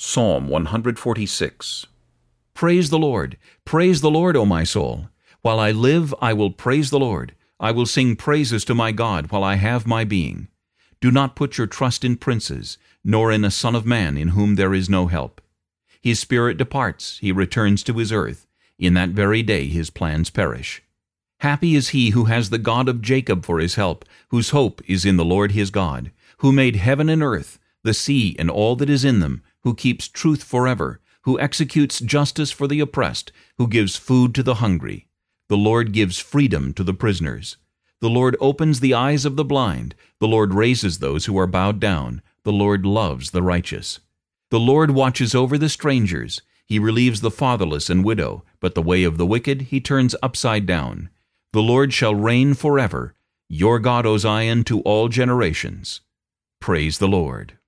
Psalm 146 Praise the Lord. Praise the Lord, O my soul. While I live, I will praise the Lord. I will sing praises to my God while I have my being. Do not put your trust in princes, nor in a son of man in whom there is no help. His spirit departs, he returns to his earth. In that very day his plans perish. Happy is he who has the God of Jacob for his help, whose hope is in the Lord his God, who made heaven and earth, the sea and all that is in them, who keeps truth forever, who executes justice for the oppressed, who gives food to the hungry. The Lord gives freedom to the prisoners. The Lord opens the eyes of the blind. The Lord raises those who are bowed down. The Lord loves the righteous. The Lord watches over the strangers. He relieves the fatherless and widow, but the way of the wicked he turns upside down. The Lord shall reign forever, your God, O Zion, to all generations. Praise the Lord.